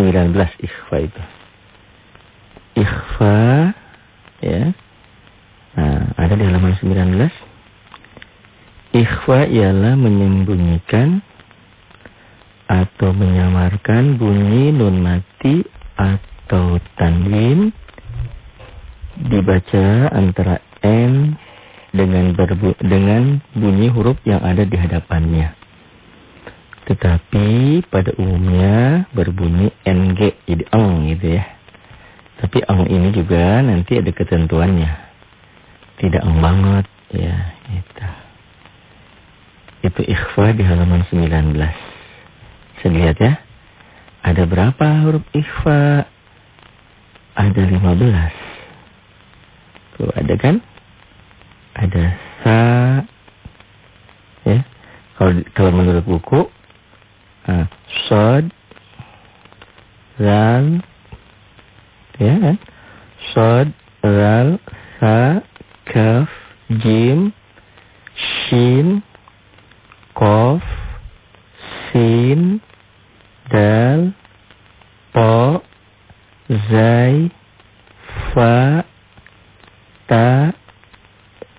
19 ikhfa itu. Ikhfa ya. Nah, ada di halaman 19. Ikhfa ialah menyembunyikan atau menyamarkan bunyi nun mati atau tanwin dibaca antara n dengan berbu dengan bunyi huruf yang ada di hadapannya. Tetapi pada umumnya berbunyi ng jadi eng gitu ya. Tapi eng ini juga nanti ada ketentuannya. Tidak eng banget ya, itu. Itu ikhfa di halaman 19. Saya lihat ya. Ada berapa huruf ikhfa? Ada 15. Tuh ada kan? Ada sa. Ya. Kalau kalau menurut buku uh, sod zal ya kan? Sod zal sa kaf jim shin Kof, Sin, Dal, Po, Zai, Fa, Ta,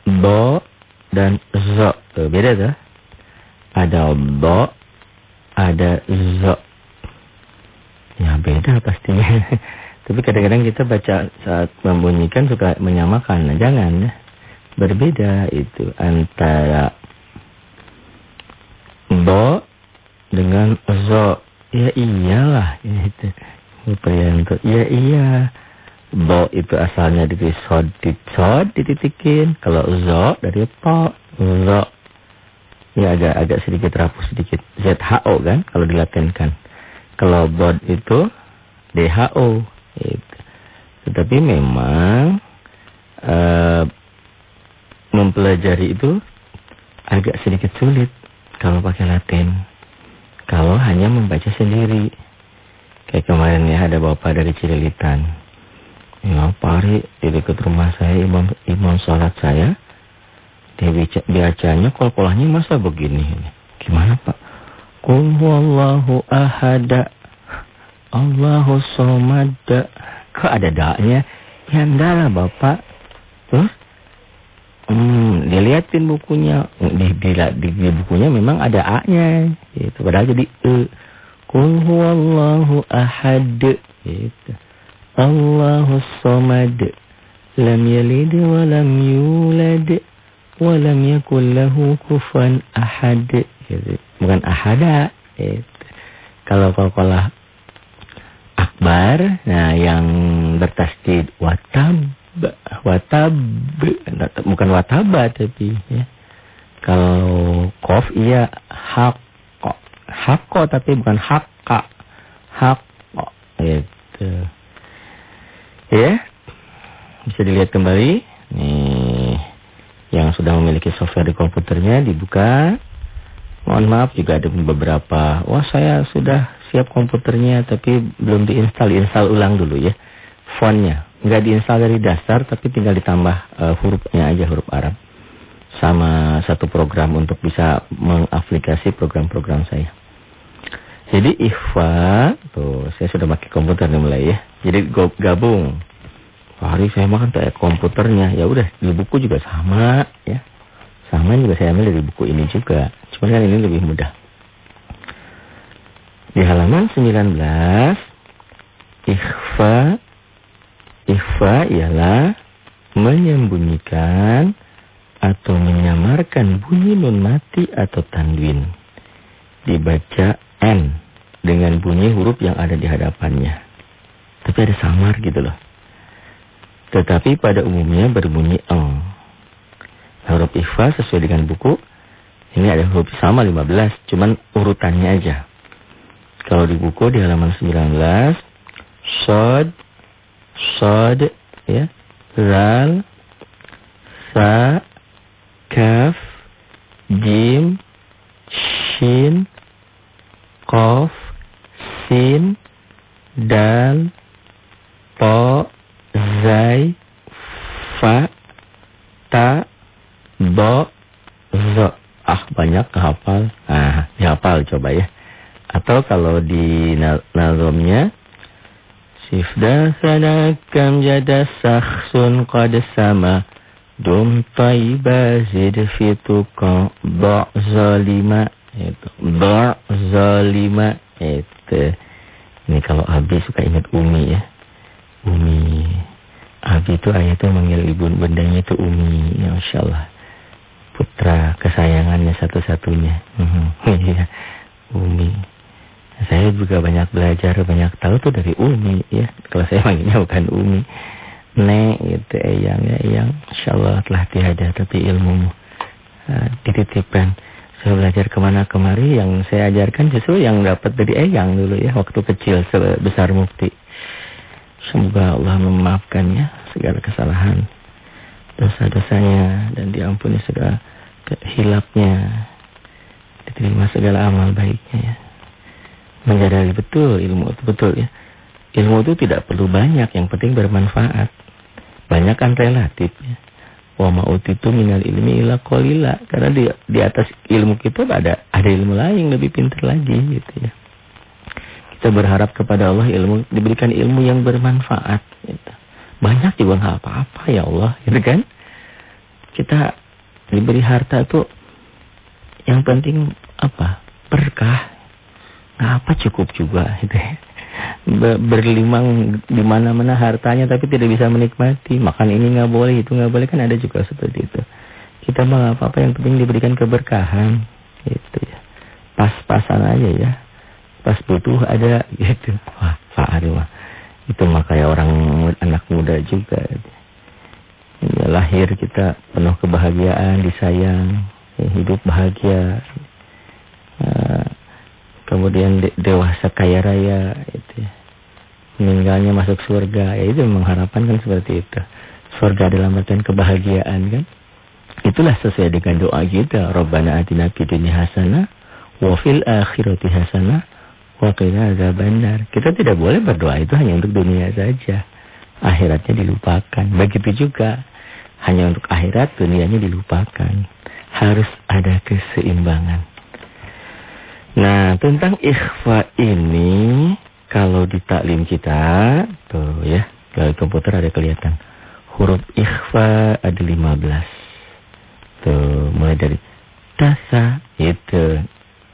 Bo, dan Zo. Tuh, beda tuh. Ada Bo, ada Zo. Ya beda pastinya. Tapi kadang-kadang kita baca saat membunyikan suka menyamakan. Nah, jangan ya. Berbeda itu antara Bo dengan zo. Ya iyalah. Ya itu. untuk Ya iya. Bo itu asalnya dari sod, di sod dititikin. Kalau zo dari po. Zo. Ya agak agak sedikit rapuh sedikit. ZHO kan kalau dilatenkan. Kalau bod itu DHO. Itu. Tetapi memang uh, mempelajari itu agak sedikit sulit kalau pakai Latin. Kalau hanya membaca sendiri. Kayak kemarin ya ada bapak dari Cililitan. Ya Pak Ari di dekat rumah saya imam, imam sholat saya. Dia bacanya kol-kolahnya masa begini. Gimana Pak? Qul huwallahu ahada. Allahu somada. Kok ada daknya? Ya enggak lah Bapak. Terus Hmm, dilihatin bukunya. Di, di, di, di bukunya memang ada A-nya. Gitu. Padahal jadi E. Kul huwallahu ahad. Gitu. Allahu somad. Lam yalid wa lam yulad. Wa lam yakul lahu kufan ahad. Gitu. Bukan ahada. Gitu. Kalau kalau akbar. Nah yang bertasdid watab watab bukan wataba tapi ya. Kalau kof iya hakko. Hakko tapi bukan hakka. Hakko. Itu. Ya. Bisa dilihat kembali. Nih. Yang sudah memiliki software di komputernya dibuka. Mohon maaf juga ada beberapa. Wah saya sudah siap komputernya tapi belum diinstal. Install ulang dulu ya. Fontnya nggak diinstal dari dasar tapi tinggal ditambah uh, hurufnya aja huruf Arab sama satu program untuk bisa mengaplikasi program-program saya. Jadi ikhfa tuh saya sudah pakai komputer nih mulai ya. Jadi gabung. Hari saya makan kayak komputernya ya udah di buku juga sama ya. Sama juga saya ambil dari buku ini juga. Cuma kan ini lebih mudah. Di halaman 19 ikhfa Ikhfa ialah menyembunyikan atau menyamarkan bunyi nun mati atau tanwin. Dibaca N dengan bunyi huruf yang ada di hadapannya. Tapi ada samar gitu loh. Tetapi pada umumnya berbunyi eng. Huruf ikhfa sesuai dengan buku. Ini ada huruf sama 15, cuman urutannya aja. Kalau di buku di halaman 19, sod, Sod, ya, Zal, Sa, Kaf, Jim, Shin, Kof, Sin, Dal, Po, Zai, Fa, Ta, Bo, Zo. Ah, banyak kehafal. Ah, dihafal coba ya. Atau kalau di nazomnya Sif dasana kam jada sakhsun qad sama Dum taiba zid fituqa ba' zalima itu ba' zalima itu ini kalau Abi suka ingat Umi ya Umi. Abi itu ayatnya manggil ibu bendanya itu Umi. Ya Masya Allah putra kesayangannya satu-satunya. Iya. Umi. Saya juga banyak belajar banyak tahu tuh dari Umi. Ya kalau saya manggilnya bukan Umi. Nek gitu Eyang ya Eyang. Insya Allah telah tiada tapi ilmumu uh, dititipkan. Saya belajar ke mana kemari yang saya ajarkan justru yang dapat dari Eyang dulu ya waktu kecil sebesar mukti semoga Allah memaafkannya segala kesalahan dosa-dosanya dan diampuni segala hilapnya diterima segala amal baiknya ya menjadi betul ilmu itu betul ya ilmu itu tidak perlu banyak yang penting bermanfaat banyak kan relatif ya. Wa ma'utitu minal ilmi ila qalila. Karena di di atas ilmu kita ada ada ilmu lain lebih pintar lagi gitu ya. Kita berharap kepada Allah ilmu diberikan ilmu yang bermanfaat gitu. Banyak juga nggak apa-apa ya Allah, gitu kan? Kita diberi harta itu yang penting apa? Berkah. Nggak apa cukup juga gitu berlimang di mana-mana hartanya tapi tidak bisa menikmati. Makan ini nggak boleh, itu nggak boleh kan ada juga seperti itu. Kita mau apa-apa yang penting diberikan keberkahan gitu ya. Pas-pasan aja ya. Pas butuh ada gitu. Wah, Pak mah. Itu mah kayak orang anak muda juga. Ya, lahir kita penuh kebahagiaan, disayang, ya, hidup bahagia. Uh, kemudian de dewasa kaya raya itu ya. meninggalnya masuk surga ya itu mengharapkan kan seperti itu surga dalam artian kebahagiaan kan itulah sesuai dengan doa kita Rabbana atina fid dunya hasanah wa fil akhirati hasanah wa qina adzabannar kita tidak boleh berdoa. Itu hanya untuk dunia saja. Akhiratnya dilupakan. Begitu juga hanya untuk akhirat dunianya dilupakan. Harus ada keseimbangan. Nah, tentang ikhfa ini kalau di taklim kita tuh ya, kalau komputer ada kelihatan. Huruf ikhfa ada 15. Tuh, mulai dari tasa itu.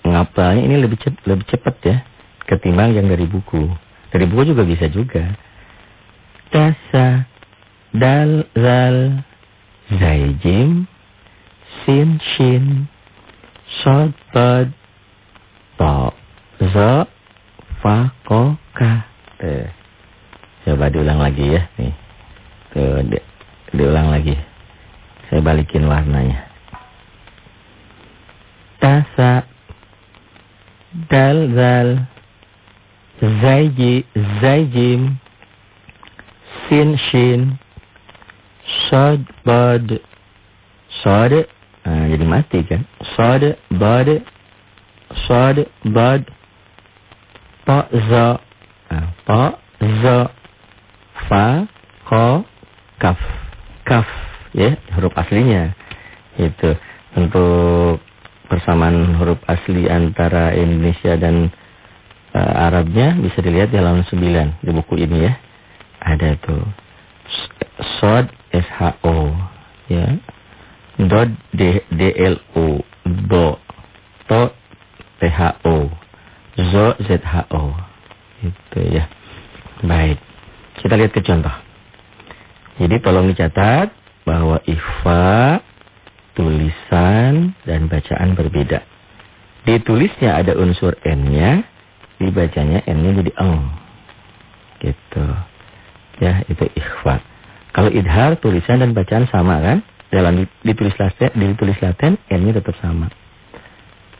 Ngapalnya ini lebih cepat, lebih cepat ya ketimbang yang dari buku. Dari buku juga bisa juga. Tasa dal zal zaijim sin shin shod bad to, zo, fa, ko, ka. Tuh. Coba diulang lagi ya. Nih. Tuh, di, diulang lagi. Saya balikin warnanya. Tasa, dal, zal, zaiji, zaijim, sin, shin, sod, bod, sod, nah, jadi mati kan. Sod, bod, Sad, Bad, Ta, Za. Nah, ta, Za, Fa, Ko, Kaf. Kaf, ya, huruf aslinya. Itu untuk persamaan huruf asli antara Indonesia dan uh, Arabnya bisa dilihat di halaman 9 di buku ini ya. Ada tuh. Sod S-H-O. Ya. Dot D-L-O. Do. To THO. Zo ZHO. Itu ya. Baik. Kita lihat ke contoh. Jadi tolong dicatat bahwa ikhfa, tulisan, dan bacaan berbeda. Ditulisnya ada unsur N-nya, dibacanya N-nya jadi eng. Gitu. Ya, itu ikhfa. Kalau idhar, tulisan dan bacaan sama kan? Dalam ditulis laten, ditulis laten N-nya tetap sama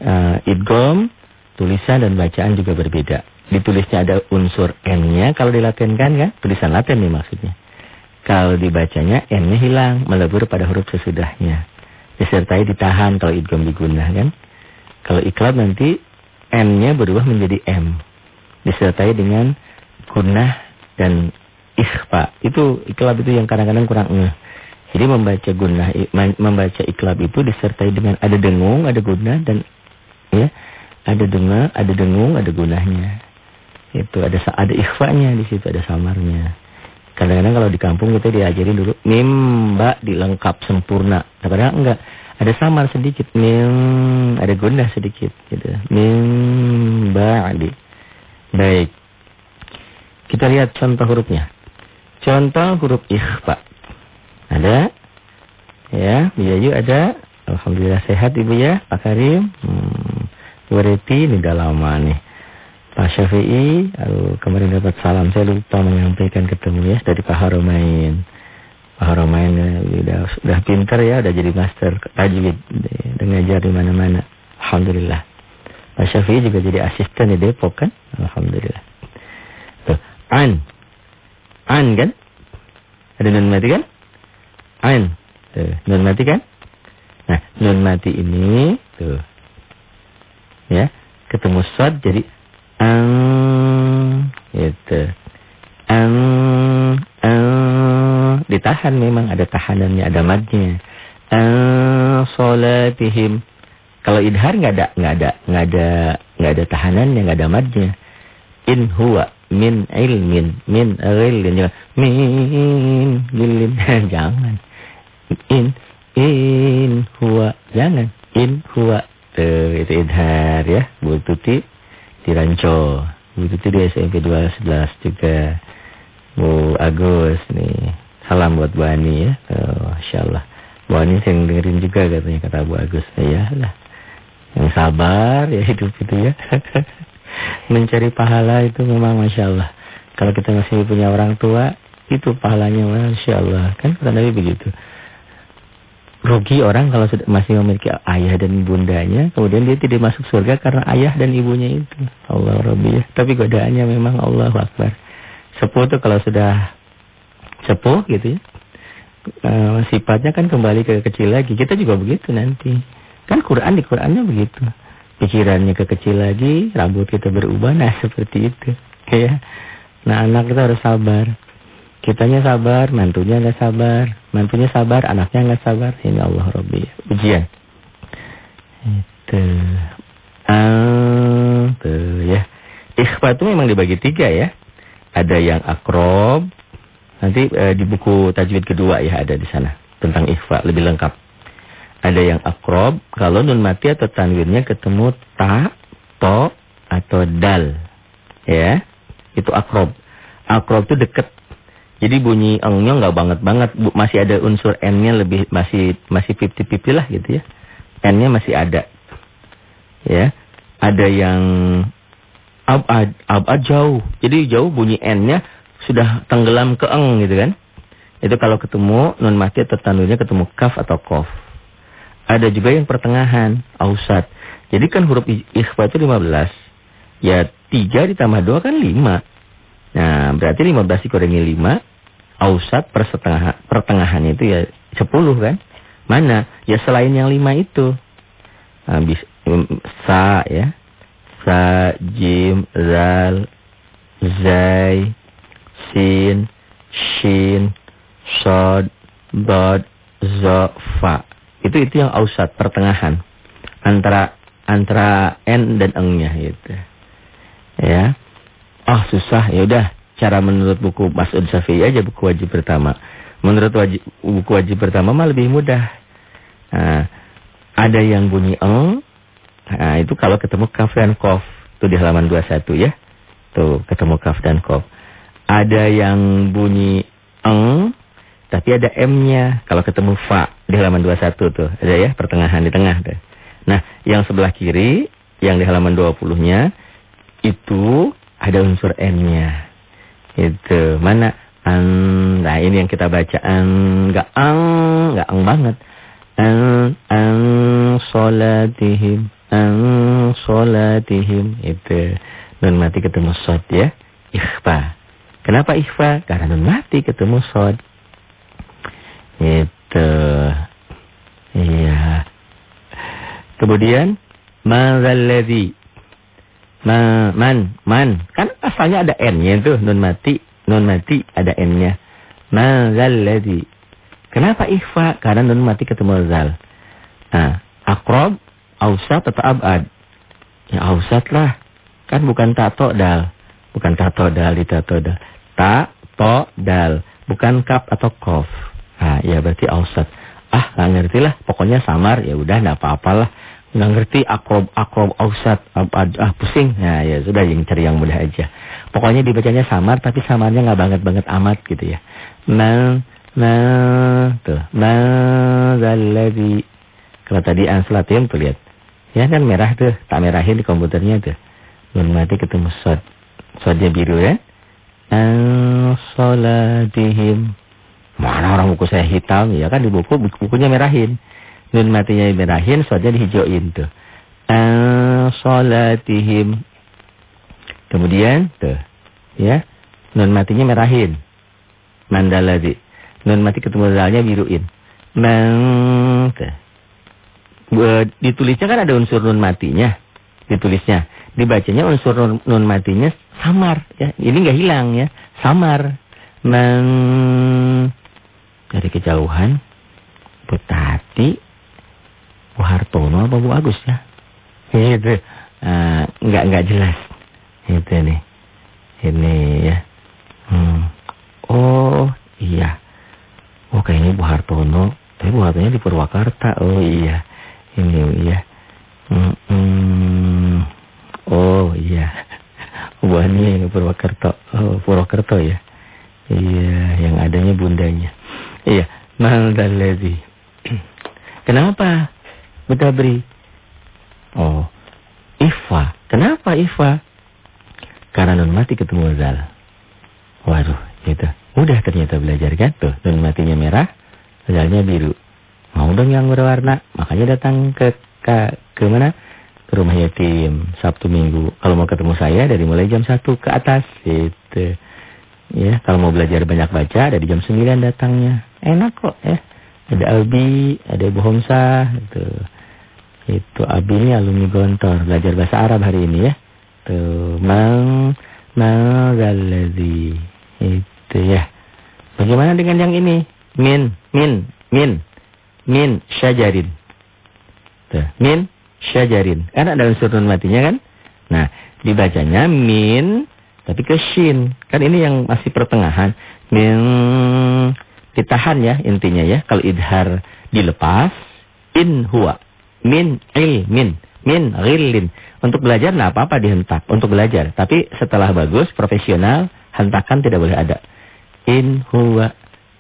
uh, idgom, tulisan dan bacaan juga berbeda. Ditulisnya ada unsur N-nya kalau dilatenkan kan, tulisan laten nih maksudnya. Kalau dibacanya N-nya hilang, melebur pada huruf sesudahnya. Disertai ditahan kalau idgom digunakan. kan. Kalau iklab nanti N-nya berubah menjadi M. Disertai dengan gunah dan ikhfa. Itu iklab itu yang kadang-kadang kurang ngeh. Jadi membaca gunah, membaca iklab itu disertai dengan ada dengung, ada gunah dan ya ada dengar, ada dengung, ada gunahnya. Itu ada ada ikhfanya di situ, ada samarnya. Kadang-kadang kalau di kampung kita diajarin dulu mim mbak dilengkap sempurna. Nah, padahal enggak. Ada samar sedikit, mim, ada gundah sedikit gitu. Mim ba'di. Baik. Kita lihat contoh hurufnya. Contoh huruf ikhfa. Ada? Ya, Biayu ada. Alhamdulillah sehat Ibu ya, Pak Karim. Hmm. Bu ini udah lama nih. Pak Syafi'i, kemarin dapat salam, saya lupa menyampaikan ketemu ya dari Pak Haromain. Ya, udah, udah pinter ya, udah jadi master tajwid, udah di mana-mana. Alhamdulillah. Pak Syafi'i juga jadi asisten di Depok kan? Alhamdulillah. Tuh, an. An kan? Ada nun mati kan? An. Tuh, nun mati kan? Nah, nun mati ini, tuh. Ya, ketemu sod jadi Ang, gitu. Ang, ang, ditahan memang ada tahanannya, ada madnya. Ang, solatihim. Kalau idhar nggak ada, nggak ada, nggak ada, nggak ada tahanannya, nggak ada madnya. In huwa min ilmin, min ilmin, min ilmin, jangan. In, in huwa, jangan. In huwa, tuh itu idhar ya, Bu Tuti di Ranco. Begitu di SMP 211 juga. Bu Agus nih. Salam buat Bu Ani ya. Oh, Masya Allah. Bu Ani yang dengerin juga katanya kata Bu Agus. Ya lah. Yang sabar ya hidup itu ya. Mencari pahala itu memang Masya Allah. Kalau kita masih punya orang tua, itu pahalanya Masya Allah. Kan kata Nabi begitu rugi orang kalau masih memiliki ayah dan bundanya, kemudian dia tidak masuk surga karena ayah dan ibunya itu. Allah Rabbi ya. Tapi godaannya memang Allah Akbar. Sepuh itu kalau sudah sepuh gitu ya, uh, sifatnya kan kembali ke kecil lagi. Kita juga begitu nanti. Kan Quran di Qurannya begitu. Pikirannya ke kecil lagi, rambut kita berubah, nah seperti itu. Ya. Nah anak kita harus sabar. Kitanya sabar, mantunya nggak sabar. Mantunya sabar, anaknya nggak sabar. Ini Allah Rabbi. Ujian. Itu. Ah, tuh ya. Ikhfa itu memang dibagi tiga ya. Ada yang akrob. Nanti eh, di buku tajwid kedua ya ada di sana. Tentang ikhfa, lebih lengkap. Ada yang akrob. Kalau nun mati atau tanwirnya ketemu ta, to, atau dal. Ya. Itu akrob. Akrob itu deket jadi bunyi engnya nggak banget banget, masih ada unsur n-nya lebih masih masih pipi-pipi lah gitu ya. N-nya masih ada. Ya. Ada yang abad, abad jauh. Jadi jauh bunyi n-nya sudah tenggelam ke eng gitu kan. Itu kalau ketemu nun mati atau tanurnya ketemu kaf atau kof. Ada juga yang pertengahan, ausat. Jadi kan huruf ikhfa itu 15. Ya 3 ditambah 2 kan 5. Nah, berarti 15 dikurangi 5. Ausat pertengahan itu ya 10 kan. Mana? Ya selain yang 5 itu. Habis sa ya. Sa, jim, zal, zai, sin, shin, sod, bod, zo, fa. Itu itu yang ausat pertengahan antara antara n dan engnya gitu. Ya. Oh susah, ya udah cara menurut buku Mas'ud Syafi'i aja buku wajib pertama. Menurut wajib, buku wajib pertama mah lebih mudah. Nah, ada yang bunyi eng, nah, itu kalau ketemu kaf dan kof. Itu di halaman 21 ya. Tuh, ketemu kaf dan kof. Ada yang bunyi eng, tapi ada M-nya. Kalau ketemu fa di halaman 21 tuh. Ada ya, pertengahan di tengah. Tuh. Nah, yang sebelah kiri, yang di halaman 20-nya, itu ada unsur n-nya. Itu mana an nah ini yang kita baca an enggak ang enggak ang banget. An an salatihim an salatihim itu nun mati ketemu sod ya. Ikhfa. Kenapa ikhfa? Karena nun mati ketemu sod. Itu. Iya. Kemudian mazalladzi Ma, man, man. Kan asalnya ada N-nya tuh, nun mati. Nun mati ada N-nya. Ma zalladhi. Kenapa ikhfa? Karena nun mati ketemu zal. Nah, akrob, ausat atau abad? Ya ausat lah. Kan bukan tato dal. Bukan tato dal di tato dal. Ta, to, dal. Bukan kap atau kof. Nah, ya berarti ausat. Ah, nggak ngerti lah. Pokoknya samar. Ya udah, nggak apa-apalah. Nggak ngerti akrob, akrob, ausat. Ah, pusing. Nah, ya sudah yang cari yang mudah aja. Pokoknya dibacanya samar, tapi samarnya nggak banget-banget amat gitu ya. Nah, nah, tuh. Nah, zalladhi. Kalau tadi anselatim tuh lihat. Ya kan merah tuh. Tak merahin di komputernya tuh. Nun mati ketemu sod. Sodnya biru ya. Ansalatihim. Mana orang buku saya hitam? Ya kan di buku, bukunya merahin. Nun matinya merahin, sodnya dihijauin tuh. Ansalatihim. Kemudian tuh. Ya. Nun matinya merahin. Mandaladi. Nun mati ketemu dalnya biruin. Man. Tuh. Ditulisnya kan ada unsur nun matinya. Ditulisnya. Dibacanya unsur nun, nun matinya samar. ya Ini nggak hilang ya. Samar. Man dari kejauhan Bu Tati Bu Hartono apa Bu Agus ya itu uh, nggak nggak jelas itu nih ini ya hmm. oh iya oh kayaknya Bu Hartono tapi Bu Hartono di Purwakarta oh iya ini iya oh iya Bu Ani Purwakarta oh ya iya yang adanya bundanya Iya, maldalladzi. Kenapa? Betabri. Oh, Ifa. Kenapa Ifa? Karena nun mati ketemu zal. Waduh, itu. Mudah ternyata belajar kan? Tuh, nun matinya merah, zalnya biru. Mau dong yang berwarna, makanya datang ke ke, ke mana? Ke rumah yatim Sabtu Minggu. Kalau mau ketemu saya dari mulai jam 1 ke atas, itu. Ya, kalau mau belajar banyak baca dari jam 9 datangnya. Enak kok ya. Ada Albi, ada Ibu Homsah itu. Itu Abi ini alumni Gontor, belajar bahasa Arab hari ini ya. Tuh, mang maghalazi. Itu ya. Bagaimana dengan yang ini? Min, min, min. Min syajarin. Tuh, min syajarin. Kan ada unsur nun matinya kan? Nah, dibacanya min tapi ke shin. Kan ini yang masih pertengahan. Min ditahan ya intinya ya. Kalau idhar dilepas in huwa min ilmin min ghillin. Untuk belajar nah apa-apa dihentak untuk belajar. Tapi setelah bagus profesional hentakan tidak boleh ada. In huwa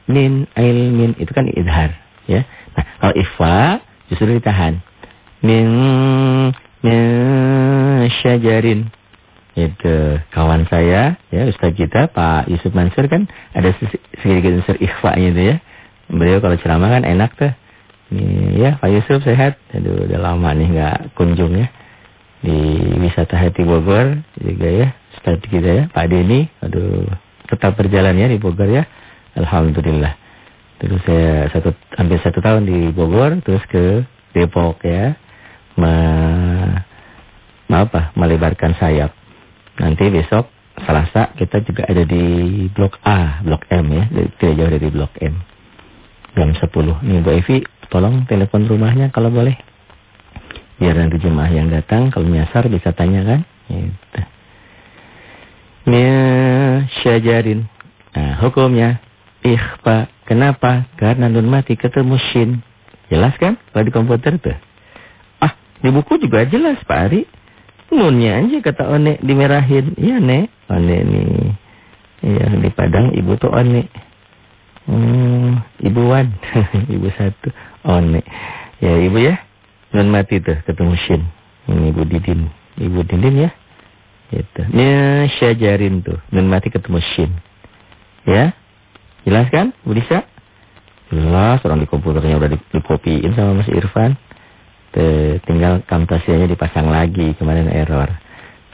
min ilmin itu kan idhar ya. Nah, kalau ifa justru ditahan. Min min syajarin itu kawan saya, ya Ustaz kita Pak Yusuf Mansur kan ada sedikit unsur ikhfa itu ya. Beliau kalau ceramah kan enak tuh. Nih, ya Pak Yusuf sehat. Aduh udah lama nih nggak kunjung ya. Di wisata hati Bogor juga ya. Ustaz kita ya Pak Denny. Aduh tetap berjalan ya di Bogor ya. Alhamdulillah. Terus saya satu hampir satu tahun di Bogor, terus ke Depok ya. Ma apa? Melebarkan sayap. Nanti besok Selasa kita juga ada di Blok A, Blok M ya, tidak jauh dari Blok M. Jam 10. Nih Bu Evi, tolong telepon rumahnya kalau boleh. Biar nanti jemaah yang datang kalau nyasar bisa tanyakan. Gitu. Mia syajarin. Nah, hukumnya ikhfa. Kenapa? Karena nun mati ketemu shin. Jelas kan? Kalau di komputer tuh. Di buku juga jelas Pak Ari. Nunnya aja kata One dimerahin. Iya, Nek. One nih. Iya, di Padang ibu tuh One. Hmm, ibu Wan. ibu satu. One. Ya, ibu ya. Nun mati tuh ketemu Shin. Ini Ibu Didin. Ibu Didin ya. Itu. Ini syajarin tuh. Nun mati ketemu Shin. Ya. Jelas kan? Bu Lisa? Jelas. Orang di komputernya udah dikopiin sama Mas Irfan. Tinggal kamtasianya dipasang lagi. Kemarin error.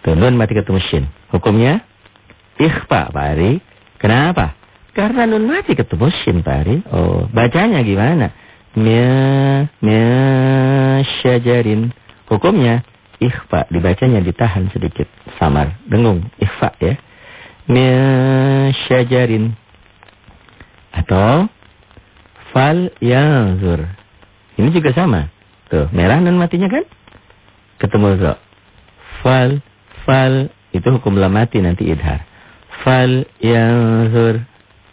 Tuh, nun mati ketemu shin. Hukumnya? Ikhfa, Pak Ari. Kenapa? Karena nun mati ketemu shin, Pak Ari. Oh, bacanya gimana? Mya, mya, syajarin. Hukumnya? Ikhfa. Dibacanya ditahan sedikit. Samar. Dengung. Ikhfa ya. Mya, syajarin. Atau fal yanzur. Ini juga sama. Tuh, merah dan matinya kan? Ketemu zo. Fal, fal, itu hukum lam mati nanti idhar. Fal yanzur.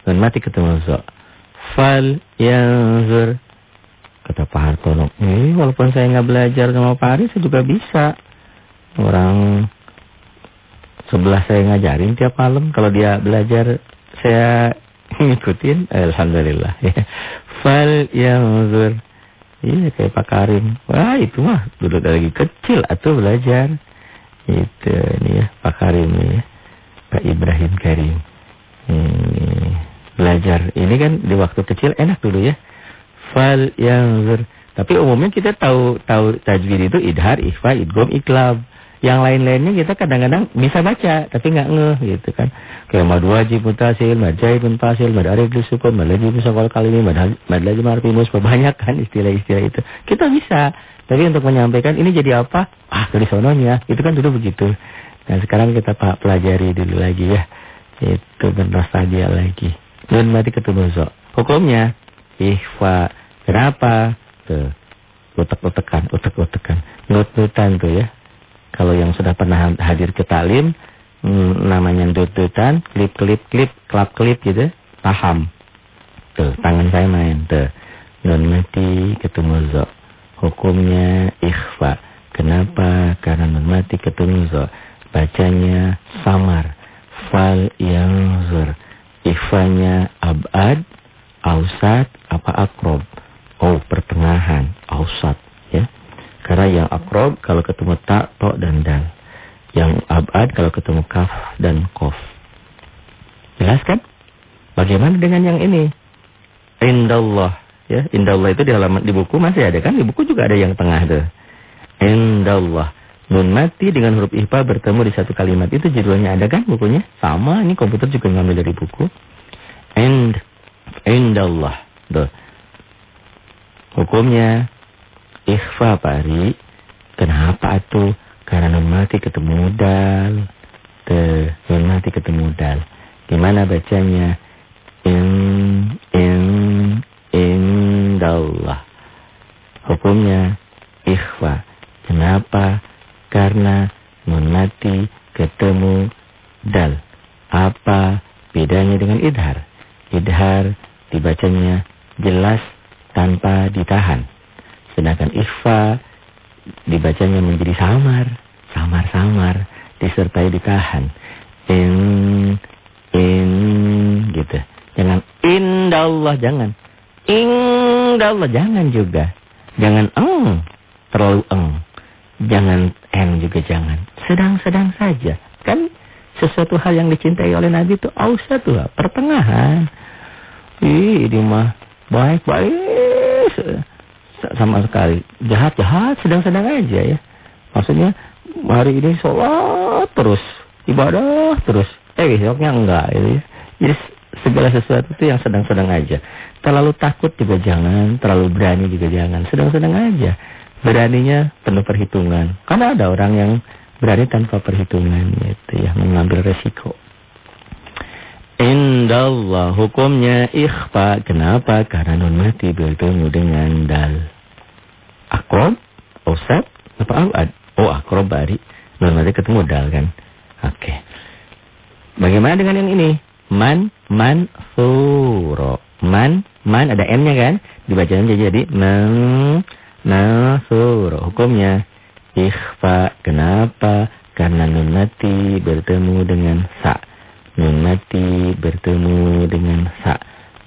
Nun mati ketemu zo. Fal yanzur. Kata Pak Hartono, eh walaupun saya nggak belajar sama Pak Ari, saya juga bisa. Orang sebelah saya ngajarin tiap malam. Kalau dia belajar, saya ngikutin. Alhamdulillah. Fal yanzur. Iya kayak Pak Karim. Wah itu mah dulu lagi kecil atau belajar. Itu nih ya Pak Karim nih ya. Pak Ibrahim Karim. Ini belajar. Ini kan di waktu kecil enak dulu ya. Fal yang. Tapi umumnya kita tahu tahu tajwid itu idhar, ikhfa, idgom, iklab. Yang lain-lainnya kita kadang-kadang bisa baca, tapi nggak ngeh gitu kan. Kayak mad wajib mutasil, mad jaib munfasil, mad arif disukun, mad lajib musakal kali ini, mad, lajib marfimus, banyak kan istilah-istilah itu. Kita bisa, tapi untuk menyampaikan ini jadi apa? Ah, dari sononya. Itu kan dulu begitu. Nah, sekarang kita pelajari dulu lagi ya. Itu bernostalgia lagi. Dan mati ketemu zo. Hukumnya, ikhfa. Kenapa? Tuh, utek-utekan, utek-utekan. Ngut-nutan tuh ya. Kalau yang sudah pernah hadir ke talim, hmm, namanya dudutan, klip-klip-klip, klap-klip gitu, paham. Tuh, tangan saya main. Tuh, nun mati ketemu zo. Hukumnya ikhfa. Kenapa? Karena nun mati ketemu zo. Bacanya samar. Fal yang zur. Ikhfanya abad, ausat, apa akrob. Oh, pertengahan, ausat. Karena yang akrob kalau ketemu tak, to, dan dal. Yang abad kalau ketemu kaf dan kof. Jelas kan? Bagaimana dengan yang ini? Indallah. Ya, indallah itu di halaman di buku masih ada kan? Di buku juga ada yang tengah tuh. Indallah. Nun mati dengan huruf ihfa bertemu di satu kalimat. Itu judulnya ada kan bukunya? Sama, ini komputer juga ngambil dari buku. Ind, indallah. Tuh. Hukumnya Ikhfa Pak Ari. Kenapa itu? Karena mati ketemu dal. Te, mati ketemu dal. Gimana bacanya? In, in, indallah. Hukumnya ikhfa. Kenapa? Karena mati ketemu dal. Apa bedanya dengan idhar? Idhar dibacanya jelas tanpa ditahan. Sedangkan ikhfa dibacanya menjadi samar, samar-samar, disertai ditahan. In, in, gitu. Jangan indallah, jangan. Indallah, jangan juga. Jangan eng, terlalu eng. Jangan en juga jangan. Sedang-sedang saja. Kan sesuatu hal yang dicintai oleh Nabi itu ausat tuh, pertengahan. Ih, ini mah baik-baik sama sekali. Jahat-jahat sedang-sedang aja ya. Maksudnya hari ini sholat terus. Ibadah terus. Eh besoknya enggak gitu ya. Jadi segala sesuatu itu yang sedang-sedang aja. Terlalu takut juga jangan. Terlalu berani juga jangan. Sedang-sedang aja. Beraninya penuh perhitungan. Karena ada orang yang berani tanpa perhitungan gitu ya. Mengambil resiko. Indallah hukumnya ikhfa. Kenapa? Karena nun mati bertemu dengan dal. Akrob, osat, apa awad? Oh akrob bari. Nun mati ketemu dal kan. Oke. Bagaimana dengan yang ini? Man, man, suro. Man, man ada n-nya kan? Dibacanya jadi man, suro. Hukumnya ikhfa. Kenapa? Karena nun mati bertemu dengan sa' nun mati bertemu dengan sa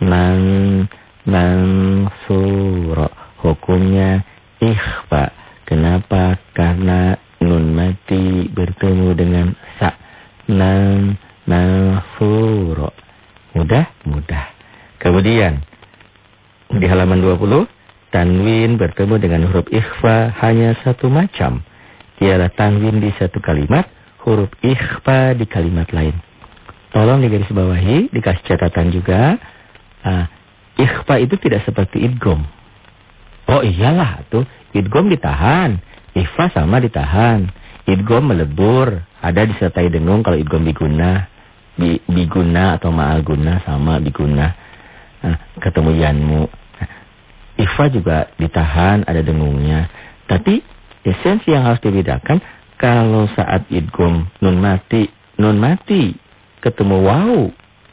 man mansura hukumnya ikhfa kenapa karena nun mati bertemu dengan sa nan mansura mudah mudah. Kemudian di halaman 20 tanwin bertemu dengan huruf ikhfa hanya satu macam. Ialah tanwin di satu kalimat huruf ikhfa di kalimat lain Tolong digarisbawahi, dikasih catatan juga. Uh, ikhfa itu tidak seperti idgom. Oh iyalah tuh, idgom ditahan, ikhfa sama ditahan. Idgom melebur, ada disertai dengung kalau idgom biguna, bi, biguna atau ma'aguna sama biguna. Nah, ketemu yanmu. Ikhfa juga ditahan, ada dengungnya. Tapi esensi yang harus dibedakan, kalau saat idgum nun mati, nun mati ketemu wow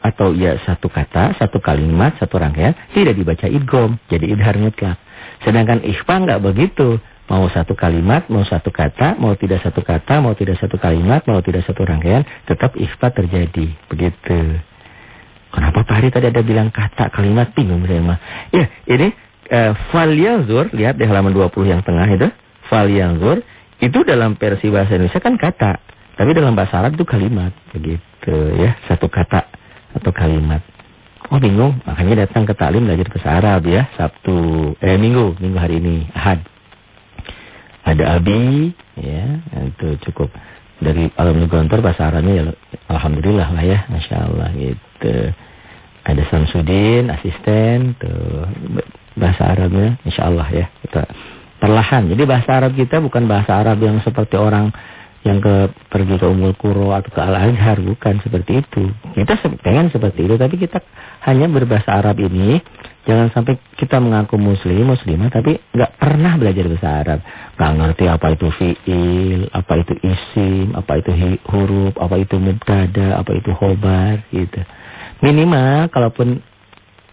atau ya satu kata, satu kalimat, satu rangkaian tidak dibaca idgum, jadi idhar mutlak. Sedangkan ikhfa enggak begitu. Mau satu kalimat, mau satu kata, mau tidak satu kata, mau tidak satu kalimat, mau tidak satu rangkaian, tetap ikhfa terjadi. Begitu. Kenapa Pak Hari tadi ada bilang kata, kalimat, bingung saya mah. Ya, ini uh, fal yanzur, lihat di halaman 20 yang tengah itu. Fal yanzur, itu dalam versi bahasa Indonesia kan kata. Tapi dalam bahasa Arab itu kalimat. Begitu ya, satu kata atau kalimat. Oh bingung, makanya datang ke taklim belajar bahasa Arab ya, Sabtu, eh Minggu, Minggu hari ini, Ahad. Ada Abi, ya, itu cukup. Dari alam Gontor bahasa Arabnya ya, Alhamdulillah lah ya, Masya Allah gitu. Ada Samsudin, asisten, tuh bahasa Arabnya, Insya Allah ya. Kita perlahan. Jadi bahasa Arab kita bukan bahasa Arab yang seperti orang yang ke pergi ke Umul Kuro atau ke Al Azhar bukan seperti itu. Kita pengen seperti itu tapi kita hanya berbahasa Arab ini jangan sampai kita mengaku muslim muslimah tapi nggak pernah belajar bahasa Arab. nggak ngerti apa itu fiil, apa itu isim, apa itu huruf, apa itu mubtada, apa itu khobar gitu. Minimal kalaupun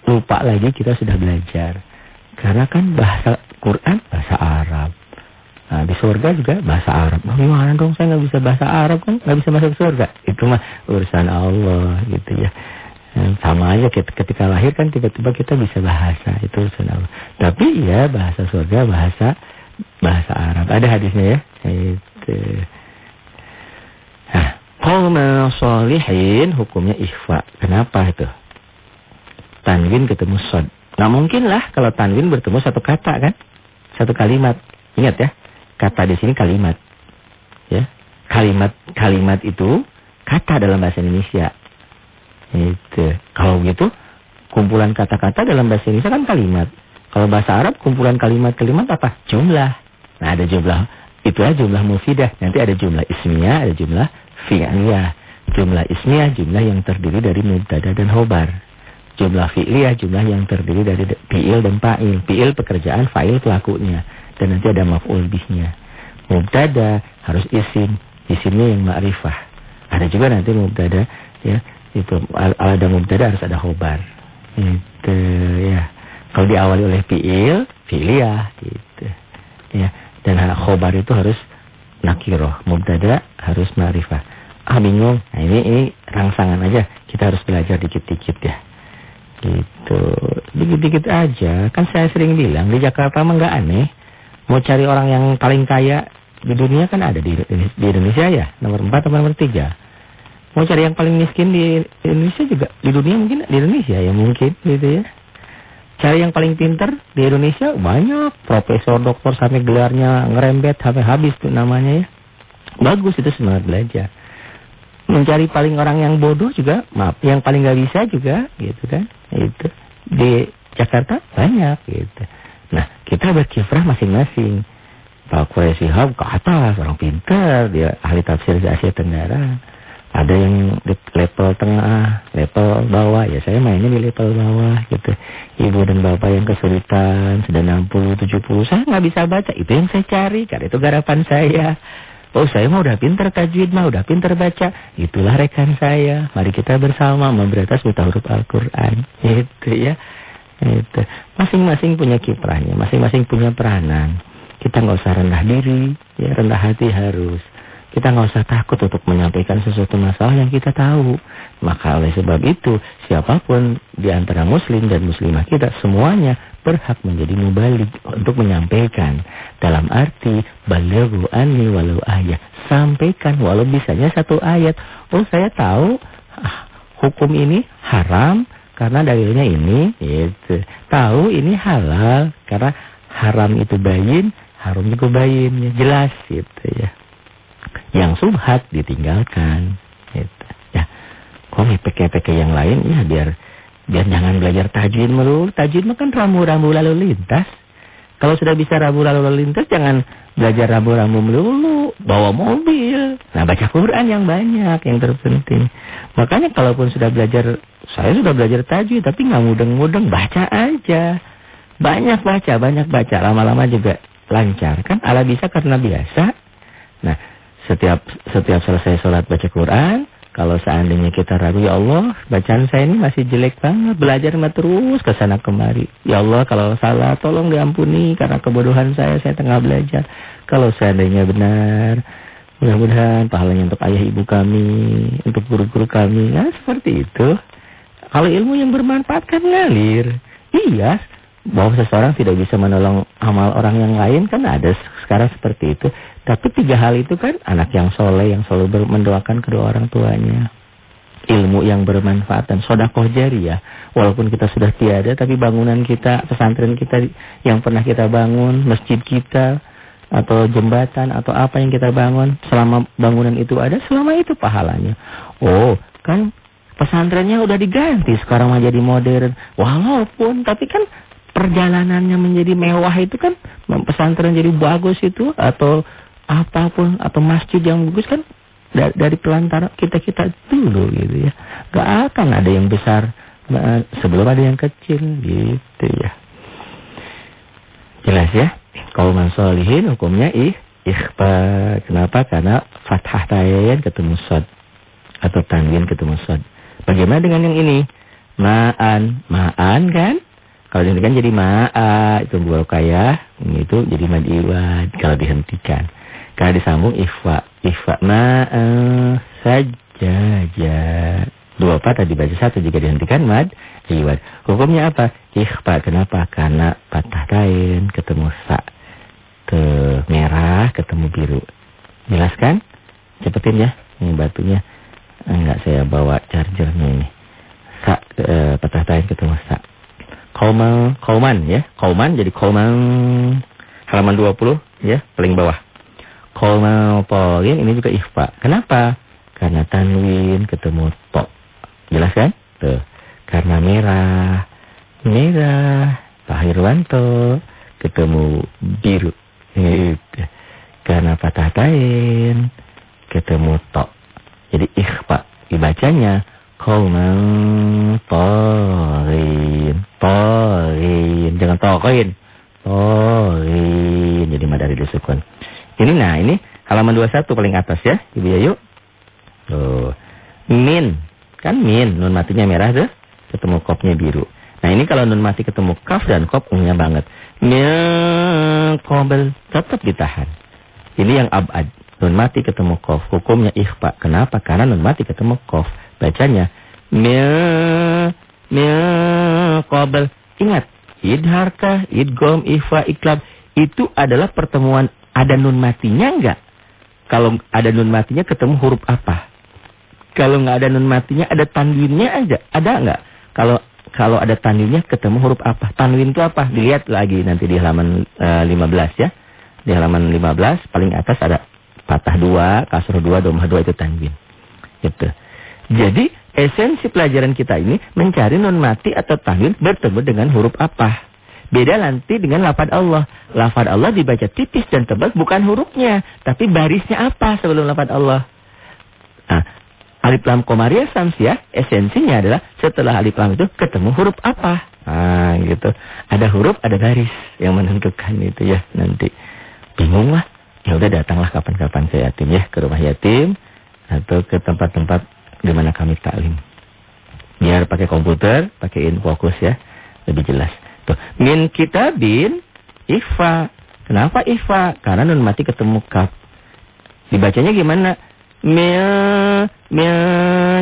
lupa lagi kita sudah belajar. Karena kan bahasa Quran bahasa Arab. Nah, di surga juga bahasa Arab. Oh, gimana dong saya nggak bisa bahasa Arab kan? Nggak bisa masuk surga. Itu mah urusan Allah gitu ya. Eh, sama aja ketika lahir kan tiba-tiba kita bisa bahasa. Itu urusan Allah. Tapi ya bahasa surga, bahasa bahasa Arab. Ada hadisnya ya. Itu. Nah, qawma sholihin hukumnya ikhfa. Kenapa itu? Tanwin ketemu sod. Nggak mungkin lah kalau tanwin bertemu satu kata kan? Satu kalimat. Ingat ya. Kata di sini kalimat. Ya. Kalimat kalimat itu kata dalam bahasa Indonesia. Itu. Kalau begitu kumpulan kata-kata dalam bahasa Indonesia kan kalimat. Kalau bahasa Arab kumpulan kalimat-kalimat apa? Jumlah. Nah, ada jumlah itulah jumlah mufidah. Nanti ada jumlah ismiyah, ada jumlah fi'liyah. Jumlah ismiyah jumlah yang terdiri dari mubtada dan khobar. Jumlah fi'liyah jumlah yang terdiri dari fi'il dan fa'il. Fi'il pekerjaan, fa'il pelakunya dan nanti ada maf'ul bihnya. Mubtada harus isim, isimnya yang ma'rifah. Ada juga nanti mubtada ya, itu ada mubtada harus ada khobar. Itu ya. Kalau diawali oleh fi'il, fi'liyah gitu. Ya, dan khobar itu harus nakiroh, mubtada harus ma'rifah. Ah bingung. Nah, ini ini rangsangan aja. Kita harus belajar dikit-dikit ya. Gitu. Dikit-dikit aja. Kan saya sering bilang di Jakarta mah enggak aneh. Mau cari orang yang paling kaya di dunia kan ada di, di Indonesia ya. Nomor 4 atau nomor 3. Mau cari yang paling miskin di Indonesia juga. Di dunia mungkin di Indonesia ya mungkin gitu ya. Cari yang paling pinter di Indonesia banyak. Profesor, doktor sampai gelarnya ngerembet sampai habis tuh namanya ya. Bagus itu semangat belajar. Mencari paling orang yang bodoh juga, maaf, yang paling gak bisa juga gitu kan. Itu di Jakarta banyak gitu. Nah, kita berkiprah masing-masing. Pak Quraisy Shihab ke atas, orang pintar, dia ahli tafsir di Asia Tenggara. Ada yang di level tengah, level bawah, ya saya mainnya di level bawah gitu. Ibu dan bapak yang kesulitan, sudah 60, 70, saya nggak bisa baca, itu yang saya cari, karena itu garapan saya. Oh saya mah udah pintar tajwid mah, udah pintar baca. Itulah rekan saya. Mari kita bersama memberantas buta huruf Al-Quran. Itu ya. Itu. Masing-masing punya kiprahnya, masing-masing punya peranan. Kita nggak usah rendah diri, ya rendah hati harus. Kita nggak usah takut untuk menyampaikan sesuatu masalah yang kita tahu. Maka oleh sebab itu, siapa pun di antara muslim dan muslimah kita semuanya berhak menjadi mubalik untuk menyampaikan. Dalam arti, balighu anni walau ayat. Sampaikan walau bisanya satu ayat. Oh saya tahu ah, hukum ini haram, karena dalilnya ini, itu. Tahu ini halal karena haram itu bayin, haram juga bayin, ya. jelas gitu ya. Yang subhat ditinggalkan, gitu. Ya, kok peke-peke yang lain ya biar biar jangan belajar tajwid melulu. Tajwid mah kan rambu-rambu lalu lintas. Kalau sudah bisa rambu lalu lintas jangan belajar rambu-rambu melulu, bawa mobil. Nah, baca Quran yang banyak yang terpenting. Makanya kalaupun sudah belajar saya sudah belajar tajwid tapi nggak mudeng-mudeng, baca aja. Banyak baca, banyak baca, lama-lama juga lancar. Kan ala bisa karena biasa. Nah, Setiap setiap selesai sholat baca Quran, kalau seandainya kita ragu, ya Allah, bacaan saya ini masih jelek banget. Belajar mah terus ke sana kemari. Ya Allah, kalau salah tolong diampuni karena kebodohan saya, saya tengah belajar. Kalau seandainya benar, mudah-mudahan pahalanya untuk ayah ibu kami, untuk guru-guru kami. Nah, seperti itu. Kalau ilmu yang bermanfaat kan ngalir. Iya, bahwa seseorang tidak bisa menolong amal orang yang lain kan ada sekarang seperti itu. Tapi tiga hal itu kan anak yang soleh yang selalu mendoakan kedua orang tuanya. Ilmu yang bermanfaat dan sodakoh ya. Walaupun kita sudah tiada tapi bangunan kita, pesantren kita yang pernah kita bangun, masjid kita, atau jembatan atau apa yang kita bangun. Selama bangunan itu ada, selama itu pahalanya. Oh kan pesantrennya udah diganti sekarang menjadi modern. Walaupun tapi kan perjalanannya menjadi mewah itu kan pesantren jadi bagus itu atau apa pun atau masjid yang bagus kan dari, dari pelantara kita-kita dulu gitu ya. Gak akan ada yang besar sebelum ada yang kecil gitu ya. Jelas ya? Kalau mansolihin hukumnya ih ikhfa. Kenapa? Karena fathah tayen ketemu sod atau tanwin ketemu sod. Bagaimana dengan yang ini? Ma'an, ma'an kan? Kalau dihentikan jadi ma'a, itu gua kaya, itu jadi madiwad kalau dihentikan. Karena disambung ikhfa. Ikhfa ma'a sajaja. Dua patah dibaca satu juga dihentikan mad iwad. Hukumnya apa? Ikhfa. Kenapa? Karena patah lain ketemu sa. Ke merah ketemu biru. Jelas kan? Cepetin ya. Ini batunya. Enggak saya bawa chargernya ini. Sa, e, patah lain ketemu sa. Kauman, kauman ya. Kauman jadi kauman halaman 20 ya, paling bawah. Kolmalpolin ini juga ikhfa. Kenapa? Karena tanwin ketemu to. Jelas kan? Tuh. Karena merah. Merah. Pak Hirwanto ketemu biru. Gitu. Karena patah tain ketemu to. Jadi ikhfa. Dibacanya kolmalpolin. Polin. Jangan tokoin. Polin. Jadi madari disukun. Ini nah ini halaman 21 paling atas ya. Ibu Yayu. Tuh. Min. Kan min. Nun matinya merah tuh. Ketemu kopnya biru. Nah ini kalau nun mati ketemu kaf dan kop umumnya banget. Min kobel. Tetap ditahan. Ini yang abad. Nun mati ketemu kof. Hukumnya ikhfa. Kenapa? Karena nun mati ketemu kof. Bacanya. Min. Min kobel. Ingat. Idharkah, idgom, ikhfa, iklab. Itu adalah pertemuan ada nun matinya enggak? Kalau ada nun matinya ketemu huruf apa? Kalau enggak ada nun matinya ada tanwinnya aja. Ada enggak? Kalau kalau ada tanwinnya ketemu huruf apa? Tanwin itu apa? Dilihat lagi nanti di halaman uh, eh, 15 ya. Di halaman 15 paling atas ada patah dua, kasur dua, domah dua itu tanwin. Gitu. Jadi esensi pelajaran kita ini mencari nun mati atau tanwin bertemu dengan huruf apa? Beda nanti dengan lafad Allah. Lafad Allah dibaca tipis dan tebal bukan hurufnya. Tapi barisnya apa sebelum lafad Allah. Alif lam komariya samsiah esensinya adalah setelah alif lam itu ketemu huruf apa. Nah gitu. Ada huruf ada baris yang menentukan itu ya nanti. Bingung lah. Ya udah datanglah kapan-kapan ke yatim ya. Ke rumah yatim. Atau ke tempat-tempat di mana kami taklim. Biar pakai komputer, pakai fokus ya. Lebih jelas. Tuh. Min kitabin ikhfa. Kenapa ikhfa? Karena nun mati ketemu kaf. Dibacanya gimana? Min, min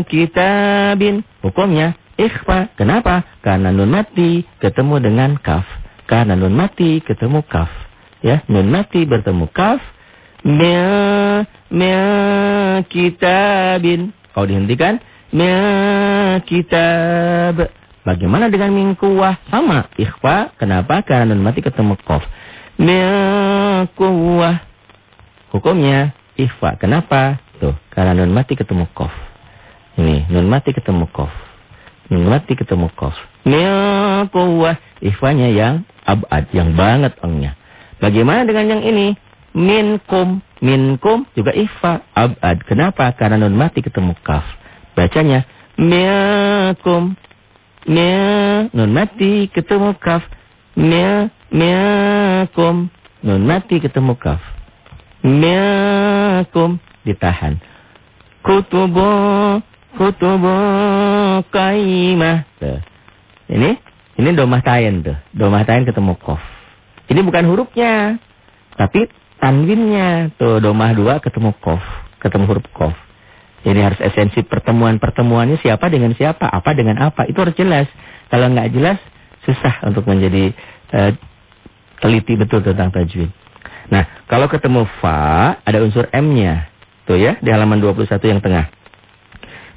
kitabin. Hukumnya ikhfa. Kenapa? Karena nun mati ketemu dengan kaf. Karena nun mati ketemu kaf. Ya, nun mati bertemu kaf. Min, min kitabin. Kalau dihentikan, min kitab. Bagaimana dengan min kuwah? Sama, ikhfa. Kenapa? Karena nun mati ketemu kof. Min kuwah. Hukumnya ikhfa. Kenapa? Tuh, karena nun mati ketemu kof. Ini, nun mati ketemu kof. Nun mati ketemu kof. Min kuwah. Ikhfanya yang abad, yang banget ongnya. Bagaimana dengan yang ini? Minkum. Minkum juga ikhfa. Abad. Kenapa? Karena nun mati ketemu kaf. Bacanya. Minkum. Mia, nun mati ketemu kaf. Mia, miakum. Nun mati ketemu kaf. Miakum. Ditahan. Kutubu, kutubu kaimah. Ini, ini domah tayin tuh. Domah tayin ketemu kof. Ini bukan hurufnya, tapi tanwinnya. Tuh domah dua ketemu kof, ketemu huruf kof. Ini harus esensi pertemuan-pertemuannya siapa dengan siapa, apa dengan apa. Itu harus jelas. Kalau nggak jelas, susah untuk menjadi uh, teliti betul tentang tajwid. Nah, kalau ketemu fa, ada unsur M-nya. Tuh ya, di halaman 21 yang tengah.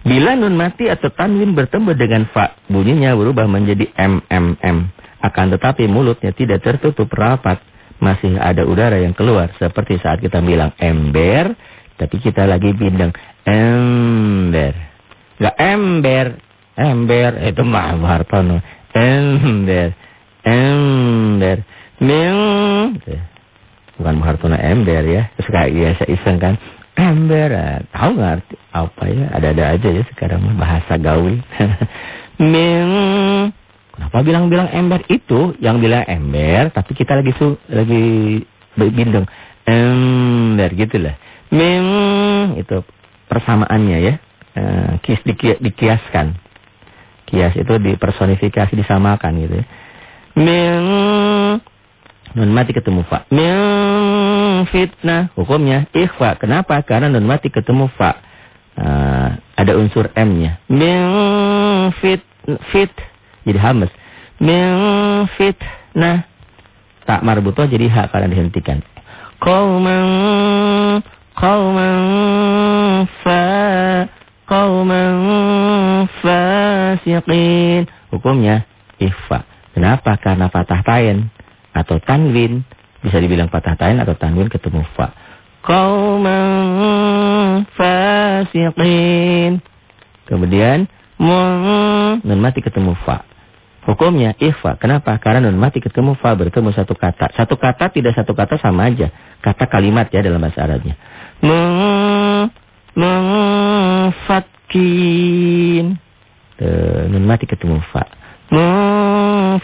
Bila nun mati atau tanwin bertemu dengan fa, bunyinya berubah menjadi M, M, M. Akan tetapi mulutnya tidak tertutup rapat. Masih ada udara yang keluar. Seperti saat kita bilang ember, tapi kita lagi bindeng. Ember. Enggak ember. Ember, itu mah hartono. Ember. Ember. Ming. Bukan Mahartono ember ya. Suka biasa iseng kan. Ember. Ah, tahu nggak arti apa ya? Ada-ada aja ya sekarang bahasa gaul. Ming. Kenapa bilang-bilang ember itu? Yang bilang ember, tapi kita lagi su lagi bindeng. Ember gitulah. Ming itu persamaannya ya. Uh, kias dikiaskan. Kias itu dipersonifikasi disamakan gitu ya. Min nun mati ketemu fa. Min fitnah hukumnya ikhfa. Kenapa? Karena nun mati ketemu fa. Uh, ada unsur M-nya. Min fit fit jadi hamas. Min fitnah tak marbutoh jadi hak karena dihentikan. Qauman qauman fa qauman fasiqin. Hukumnya ikhfa. Kenapa? Karena patah tain atau tanwin. Bisa dibilang patah tain atau tanwin ketemu fa. Qauman fasiqin. Kemudian nun mati ketemu fa. Hukumnya ikhfa. Kenapa? Karena nun mati ketemu fa bertemu satu kata. Satu kata tidak satu kata sama aja. Kata kalimat ya dalam bahasa Arabnya. Mengfatkin. Nun mati ketemu fa. Mengfatkin.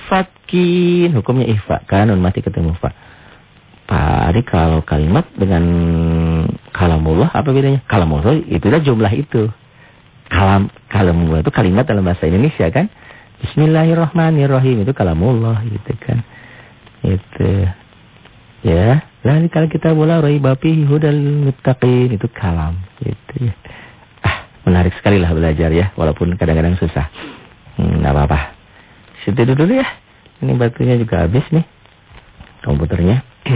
Hukumnya ikhfa. Karena nun mati ketemu fa. Pak Ari kalau kalimat dengan kalamullah apa bedanya? Kalamullah itulah jumlah itu. Kalam kalamullah itu kalimat dalam bahasa Indonesia kan? Bismillahirrahmanirrahim itu kalamullah gitu kan. Itu ya. Lalu kalau kita bola raiba fihi hudal muttaqin itu kalam gitu ya. Ah, menarik sekali lah belajar ya walaupun kadang-kadang susah. Hmm, apa-apa. Situ dulu ya. Ini batunya juga habis nih. Komputernya.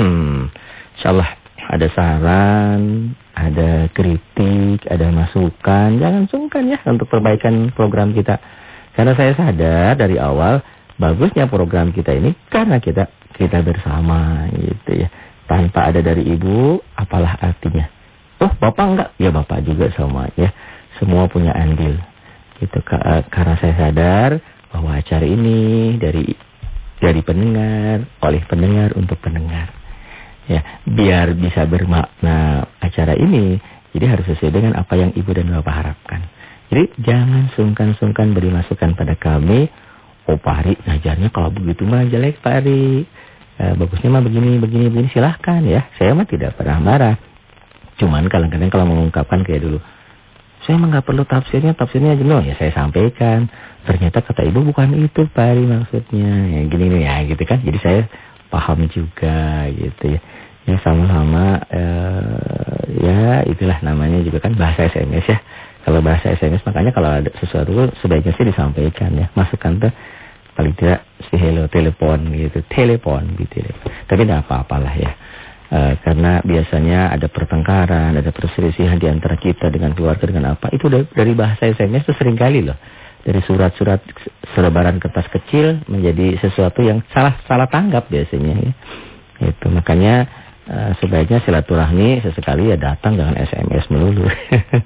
Insyaallah ada saran, ada kritik, ada masukan. Jangan sungkan ya untuk perbaikan program kita. Karena saya sadar dari awal bagusnya program kita ini karena kita kita bersama gitu ya. Tanpa ada dari ibu, apalah artinya? Oh, bapak enggak? Ya bapak juga sama ya. Semua punya andil. Itu eh, karena saya sadar bahwa acara ini dari dari pendengar, oleh pendengar untuk pendengar. Ya, biar bisa bermakna acara ini, jadi harus sesuai dengan apa yang ibu dan bapak harapkan. Jadi jangan sungkan-sungkan beri masukan pada kami. Oh Pak Ari ngajarnya kalau begitu mah jelek Pak Ari. E, bagusnya mah begini, begini, begini silahkan ya. Saya mah tidak pernah marah. Cuman kadang-kadang kalau mengungkapkan kayak dulu. Saya mah nggak perlu tafsirnya, tafsirnya jenuh. Ya saya sampaikan. Ternyata kata ibu bukan itu Ari maksudnya. Ya gini nih ya gitu kan. Jadi saya paham juga gitu ya. Ya sama-sama eh, ya itulah namanya juga kan bahasa SMS ya. Kalau bahasa SMS makanya kalau ada sesuatu sebaiknya sih disampaikan ya. Masukkan tuh paling tidak si hello telepon gitu. Telepon gitu. Ya. Tapi tidak apa-apalah ya. E, karena biasanya ada pertengkaran, ada perselisihan di antara kita dengan keluarga dengan apa. Itu dari, dari bahasa SMS itu sering kali loh. Dari surat-surat selebaran kertas kecil menjadi sesuatu yang salah salah tanggap biasanya ya. Itu makanya Uh, sebaiknya silaturahmi sesekali ya datang dengan SMS melulu.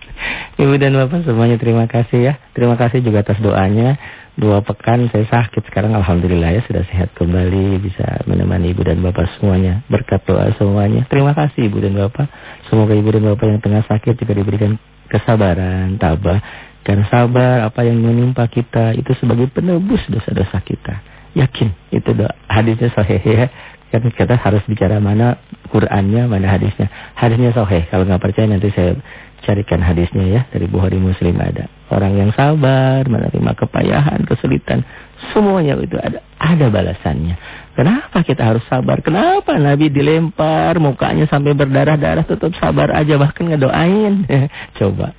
Ibu dan Bapak semuanya terima kasih ya. Terima kasih juga atas doanya. Dua pekan saya sakit sekarang Alhamdulillah ya sudah sehat kembali. Bisa menemani Ibu dan Bapak semuanya. Berkat doa semuanya. Terima kasih Ibu dan Bapak. Semoga Ibu dan Bapak yang tengah sakit juga diberikan kesabaran, tabah. Dan sabar apa yang menimpa kita itu sebagai penebus dosa-dosa kita. Yakin itu doa hadisnya sahih ya. Kan kita harus bicara mana Qurannya, mana hadisnya. Hadisnya sahih. Kalau nggak percaya nanti saya carikan hadisnya ya dari Bukhari Muslim ada. Orang yang sabar menerima kepayahan, kesulitan, semuanya itu ada ada balasannya. Kenapa kita harus sabar? Kenapa Nabi dilempar mukanya sampai berdarah-darah tetap sabar aja bahkan ngedoain? Coba.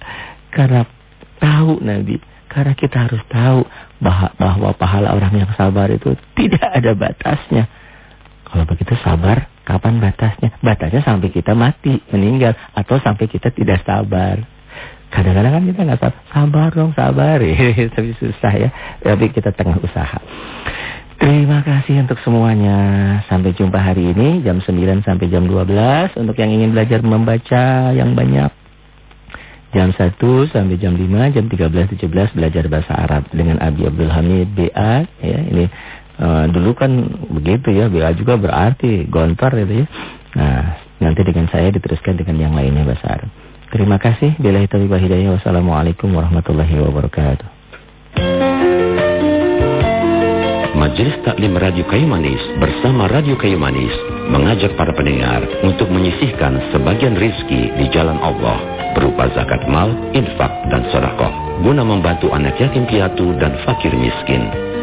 Karena tahu Nabi, karena kita harus tahu bahwa pahala orang yang sabar itu tidak ada batasnya. Kalau begitu sabar, kapan batasnya? Batasnya sampai kita mati, meninggal. Atau sampai kita tidak sabar. Kadang-kadang kan kita nggak sabar. Sabar dong, sabar. Tapi susah ya. Tapi kita tengah usaha. Terima kasih untuk semuanya. Sampai jumpa hari ini jam 9 sampai jam 12. Untuk yang ingin belajar membaca yang banyak. Jam 1 sampai jam 5, jam 13.17 belajar bahasa Arab dengan Abi Abdul Hamid BA. Ya, ini Uh, dulu kan begitu ya, BA juga berarti gontor itu ya. Nah, nanti dengan saya diteruskan dengan yang lainnya Arab. Terima kasih. Bila wal hidayah. Wassalamualaikum warahmatullahi wabarakatuh. Majelis Taklim Radio Kayu Manis bersama Radio Kayu Manis mengajak para pendengar untuk menyisihkan sebagian rizki di jalan Allah berupa zakat mal, infak, dan sodakoh guna membantu anak yatim piatu dan fakir miskin.